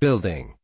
building.